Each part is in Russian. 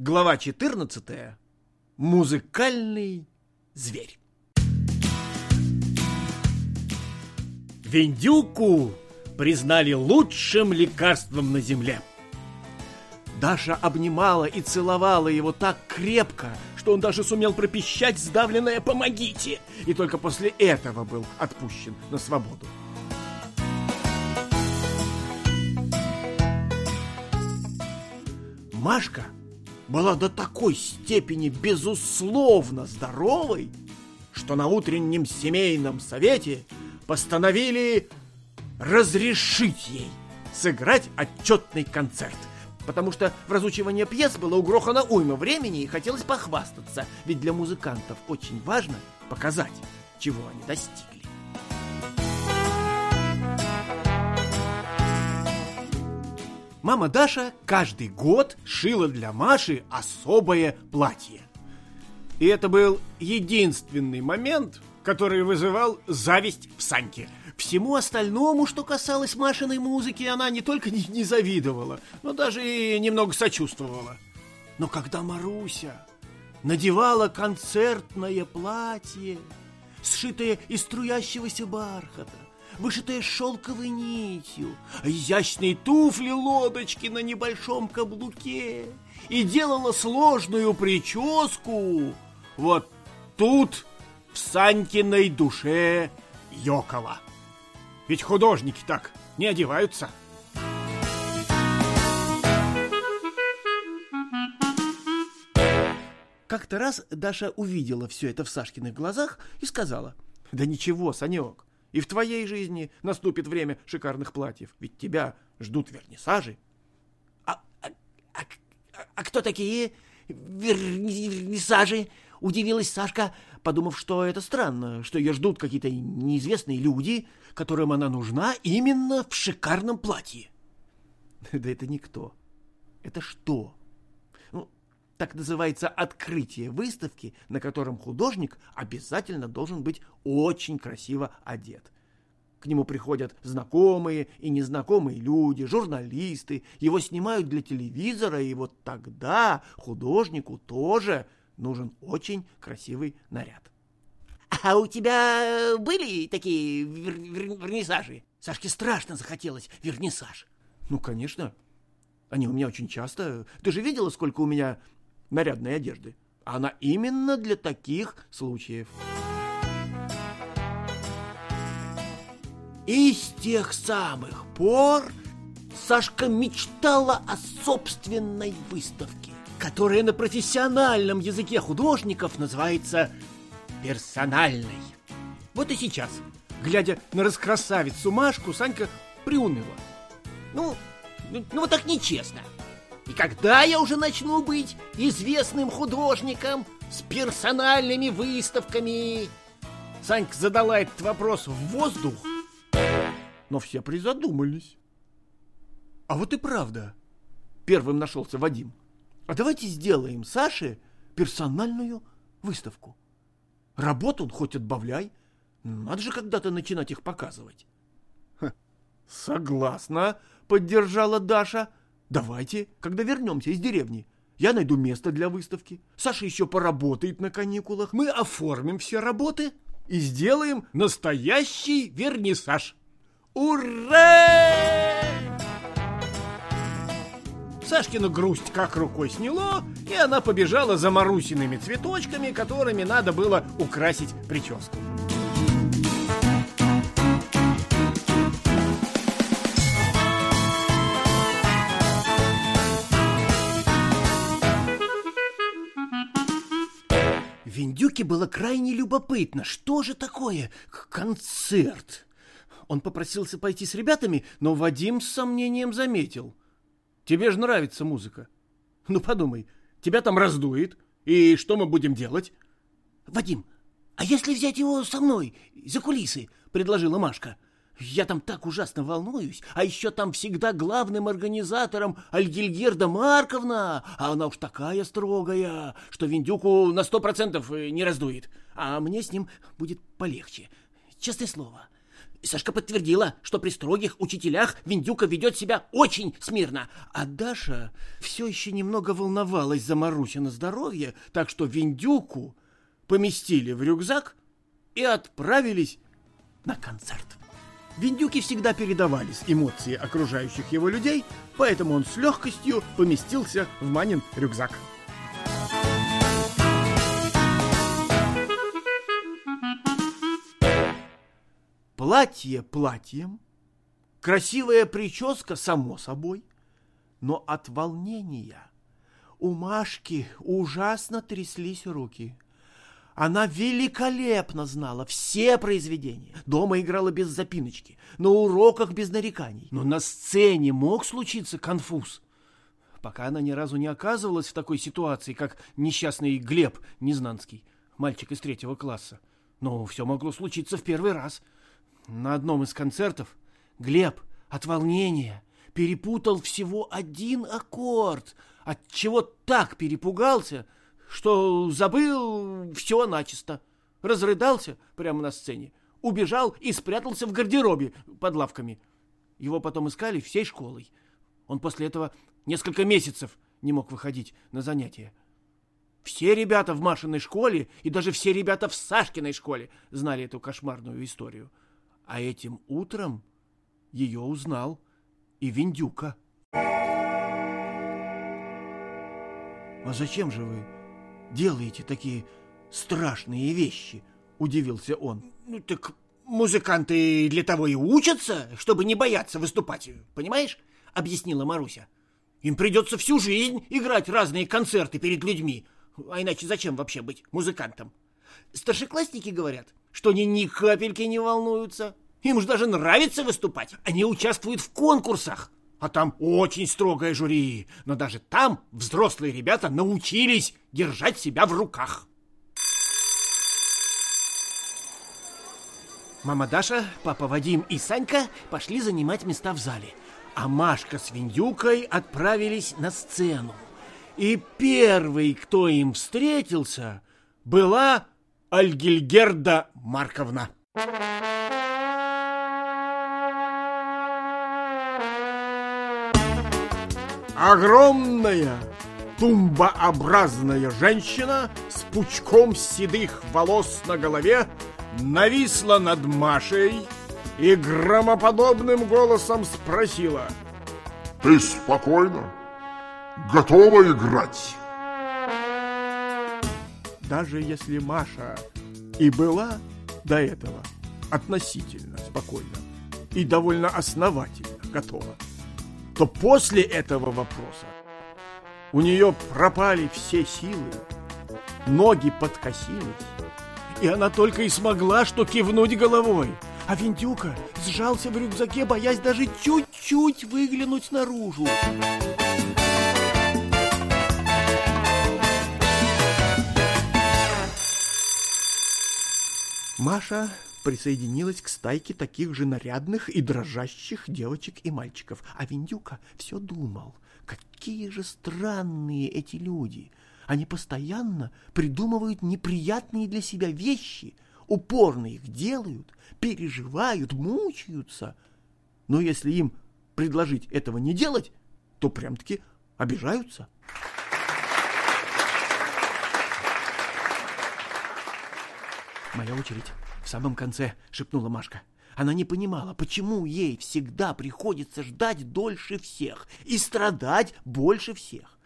Глава 14. Музыкальный зверь. Виндюку признали лучшим лекарством на земле. Даша обнимала и целовала его так крепко, что он даже сумел пропищать сдавленное «помогите!» и только после этого был отпущен на свободу. Машка была до такой степени безусловно здоровой, что на утреннем семейном совете постановили разрешить ей сыграть отчетный концерт. Потому что в разучивание пьес было угрохано уйма времени и хотелось похвастаться, ведь для музыкантов очень важно показать, чего они достигли. Мама Даша каждый год шила для Маши особое платье. И это был единственный момент, который вызывал зависть в Саньке. Всему остальному, что касалось Машиной музыки, она не только не, не завидовала, но даже и немного сочувствовала. Но когда Маруся надевала концертное платье, сшитое из струящегося бархата, вышитая шелковой нитью, изящные туфли-лодочки на небольшом каблуке и делала сложную прическу, вот тут в Санькиной душе ёкало. Ведь художники так не одеваются. Как-то раз Даша увидела все это в Сашкиных глазах и сказала, «Да ничего, Санек, и в твоей жизни наступит время шикарных платьев, ведь тебя ждут вернисажи». «А, а, а, а кто такие вернисажи?» — удивилась Сашка, подумав, что это странно, что ее ждут какие-то неизвестные люди, которым она нужна именно в шикарном платье. Да это никто. Это что? Так называется открытие выставки, на котором художник обязательно должен быть очень красиво одет. К нему приходят знакомые и незнакомые люди, журналисты, его снимают для телевизора, и вот тогда художнику тоже нужен очень красивый наряд. А у тебя были такие вер вер вернисажи? Сашке страшно захотелось вернисаж. Ну, конечно. Они у меня очень часто. Ты же видела, сколько у меня нарядной одежды? Она именно для таких случаев. И с тех самых пор Сашка мечтала о собственной выставке, которая на профессиональном языке художников называется персональной. Вот и сейчас, глядя на раскрасавицу Машку, Санька приуныла. Ну, ну, ну вот так нечестно. И когда я уже начну быть известным художником с персональными выставками? Санька задала этот вопрос в воздух, но все призадумались. А вот и правда. Первым нашелся Вадим. А давайте сделаем Саше персональную выставку. Работу он хоть отбавляй. Надо же когда-то начинать их показывать. Ха, согласна, поддержала Даша. Давайте, когда вернемся из деревни. Я найду место для выставки. Саша еще поработает на каникулах. Мы оформим все работы и сделаем настоящий вернисаж. Ура! Сашкину грусть как рукой сняло, и она побежала за Марусиными цветочками, которыми надо было украсить прическу. Виндюке было крайне любопытно, что же такое концерт. Он попросился пойти с ребятами, но Вадим с сомнением заметил – Тебе же нравится музыка. Ну подумай, тебя там раздует, и что мы будем делать? Вадим, а если взять его со мной, за кулисы, предложила Машка. Я там так ужасно волнуюсь, а еще там всегда главным организатором Альгильгерда Марковна, а она уж такая строгая, что Виндюку на сто процентов не раздует, а мне с ним будет полегче. Честное слово. Сашка подтвердила, что при строгих учителях Виндюка ведет себя очень смирно. А Даша все еще немного волновалась за Марусина здоровье, так что Виндюку поместили в рюкзак и отправились на концерт. Виндюке всегда передавались эмоции окружающих его людей, поэтому он с легкостью поместился в Манин рюкзак. Платье платьем, красивая прическа, само собой, но от волнения у Машки ужасно тряслись руки. Она великолепно знала все произведения. Дома играла без запиночки, на уроках без нареканий. Но на сцене мог случиться конфуз. Пока она ни разу не оказывалась в такой ситуации, как несчастный Глеб Незнанский, мальчик из третьего класса. Но все могло случиться в первый раз — на одном из концертов Глеб от волнения перепутал всего один аккорд, от чего так перепугался, что забыл все начисто. Разрыдался прямо на сцене, убежал и спрятался в гардеробе под лавками. Его потом искали всей школой. Он после этого несколько месяцев не мог выходить на занятия. Все ребята в Машиной школе и даже все ребята в Сашкиной школе знали эту кошмарную историю – а этим утром ее узнал и Виндюка. «А зачем же вы делаете такие страшные вещи?» – удивился он. «Ну так музыканты для того и учатся, чтобы не бояться выступать, понимаешь?» – объяснила Маруся. «Им придется всю жизнь играть разные концерты перед людьми, а иначе зачем вообще быть музыкантом?» Старшеклассники говорят, что они ни капельки не волнуются. Им же даже нравится выступать. Они участвуют в конкурсах. А там очень строгое жюри. Но даже там взрослые ребята научились держать себя в руках. Мама Даша, папа Вадим и Санька пошли занимать места в зале. А Машка с Виндюкой отправились на сцену. И первый, кто им встретился, была Альгильгерда Марковна. Огромная тумбообразная женщина с пучком седых волос на голове нависла над Машей и громоподобным голосом спросила «Ты спокойно? Готова играть?» Даже если Маша и была до этого относительно спокойна и довольно основательно готова, то после этого вопроса у нее пропали все силы, ноги подкосились, и она только и смогла что кивнуть головой. А Винтюка сжался в рюкзаке, боясь даже чуть-чуть выглянуть наружу. Маша присоединилась к стайке таких же нарядных и дрожащих девочек и мальчиков. А Виндюка все думал, какие же странные эти люди. Они постоянно придумывают неприятные для себя вещи, упорно их делают, переживают, мучаются. Но если им предложить этого не делать, то прям-таки обижаются. Моя очередь в самом конце, шепнула Машка. Она не понимала, почему ей всегда приходится ждать дольше всех и страдать больше всех.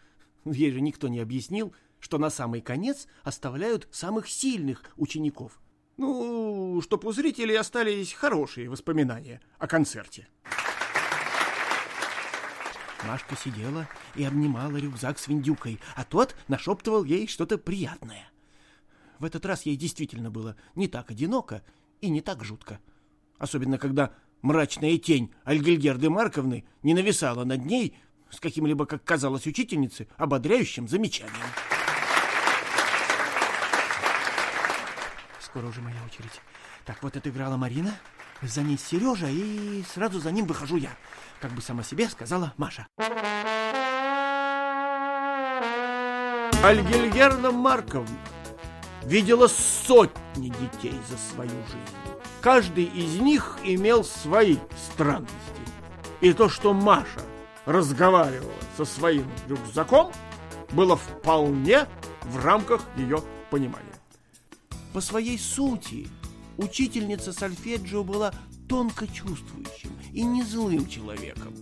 Ей же никто не объяснил, что на самый конец оставляют самых сильных учеников. Ну, чтоб у зрителей остались хорошие воспоминания о концерте. Машка сидела и обнимала рюкзак с Виндюкой, а тот нашептывал ей что-то приятное. В этот раз ей действительно было не так одиноко и не так жутко. Особенно, когда мрачная тень Альгельгерды Марковны не нависала над ней с каким-либо, как казалось учительнице, ободряющим замечанием. Скоро уже моя очередь. Так вот отыграла Марина, за ней Сережа, и сразу за ним выхожу я, как бы сама себе сказала Маша. Альгельгерда Марковна видела сотни детей за свою жизнь. каждый из них имел свои странности. И то, что Маша разговаривала со своим рюкзаком, было вполне в рамках ее понимания. По своей сути, учительница сольфеджио была тонко чувствующим и не злым человеком,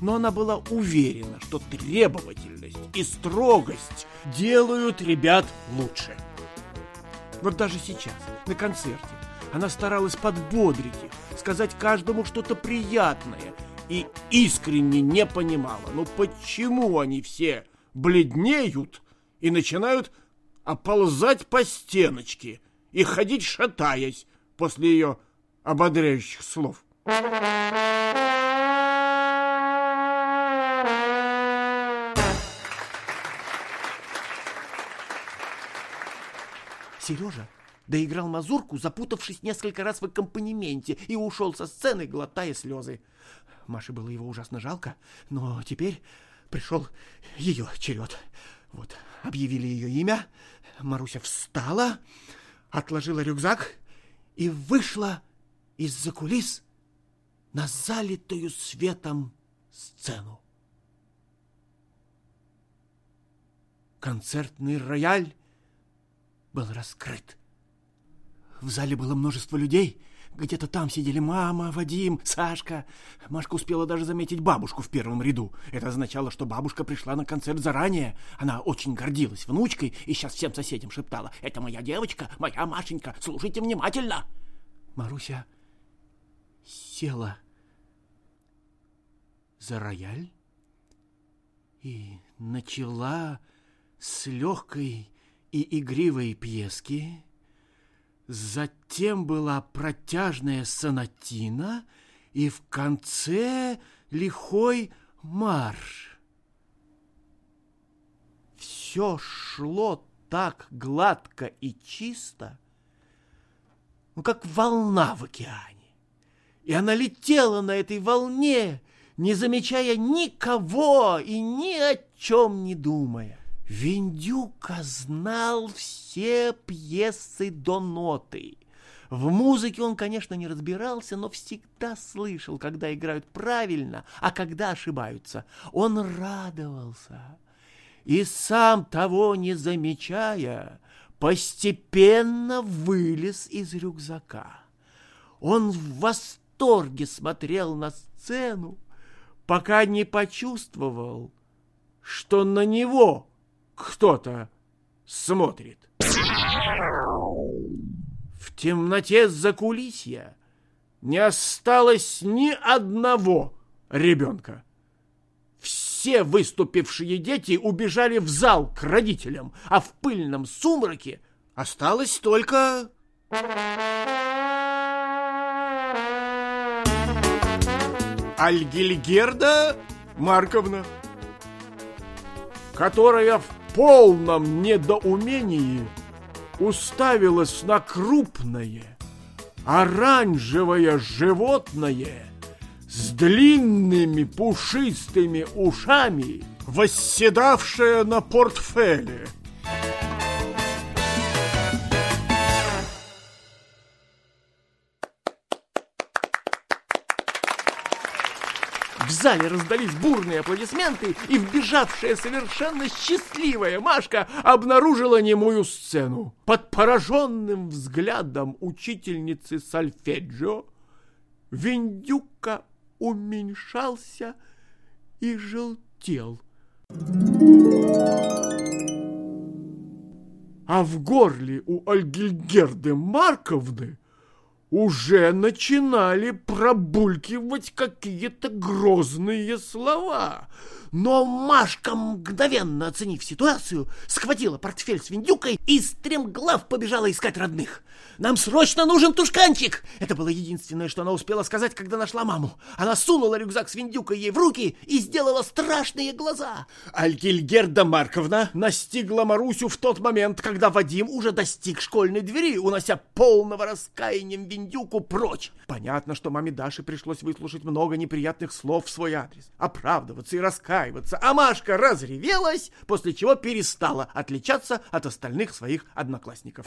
но она была уверена, что требовательность и строгость делают ребят лучше. Вот даже сейчас, на концерте, она старалась подбодрить их, сказать каждому что-то приятное и искренне не понимала, ну почему они все бледнеют и начинают оползать по стеночке и ходить шатаясь после ее ободряющих слов. Сережа доиграл мазурку, запутавшись несколько раз в аккомпанементе, и ушел со сцены, глотая слезы. Маше было его ужасно жалко, но теперь пришел ее черед. Вот, объявили ее имя, Маруся встала, отложила рюкзак и вышла из-за кулис на залитую светом сцену. Концертный рояль был раскрыт. В зале было множество людей. Где-то там сидели мама, Вадим, Сашка. Машка успела даже заметить бабушку в первом ряду. Это означало, что бабушка пришла на концерт заранее. Она очень гордилась внучкой и сейчас всем соседям шептала. «Это моя девочка, моя Машенька, слушайте внимательно!» Маруся села за рояль и начала с легкой и игривой пьески. Затем была протяжная сонатина и в конце лихой марш. Все шло так гладко и чисто, ну, как волна в океане. И она летела на этой волне, не замечая никого и ни о чем не думая. Виндюка знал все пьесы до ноты. В музыке он, конечно, не разбирался, но всегда слышал, когда играют правильно, а когда ошибаются. Он радовался. И сам того не замечая, постепенно вылез из рюкзака. Он в восторге смотрел на сцену, пока не почувствовал, что на него кто-то смотрит. В темноте за кулисья не осталось ни одного ребенка. Все выступившие дети убежали в зал к родителям, а в пыльном сумраке осталось только... Альгильгерда Марковна, которая в полном недоумении уставилась на крупное, оранжевое животное с длинными пушистыми ушами, восседавшее на портфеле. Зале раздались бурные аплодисменты, и вбежавшая совершенно счастливая Машка обнаружила немую сцену. Под пораженным взглядом учительницы сольфеджио Виндюка уменьшался и желтел. А в горле у Альгильгерды Марковны уже начинали пробулькивать какие-то грозные слова. Но Машка, мгновенно оценив ситуацию, схватила портфель с виндюкой и стремглав побежала искать родных. «Нам срочно нужен тушканчик!» Это было единственное, что она успела сказать, когда нашла маму. Она сунула рюкзак с виндюкой ей в руки и сделала страшные глаза. Алькильгерда Марковна настигла Марусю в тот момент, когда Вадим уже достиг школьной двери, унося полного раскаянием виндюку прочь. Понятно, что маме Даше пришлось выслушать много неприятных слов в свой адрес, оправдываться и раскаиваться, а Машка разревелась, после чего перестала отличаться от остальных своих одноклассников.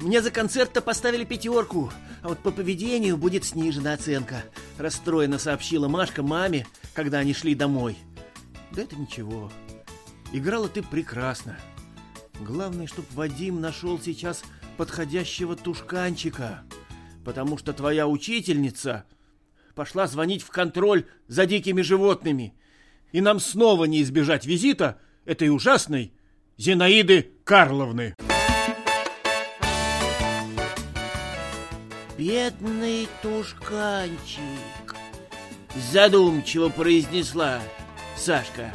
Мне за концерт-то поставили пятерку, а вот по поведению будет снижена оценка. Расстроенно сообщила Машка маме, когда они шли домой. Да это ничего. Играла ты прекрасно. Главное, чтоб Вадим нашел сейчас подходящего тушканчика, потому что твоя учительница пошла звонить в контроль за дикими животными, и нам снова не избежать визита этой ужасной Зинаиды Карловны. Бедный тушканчик, задумчиво произнесла Сашка.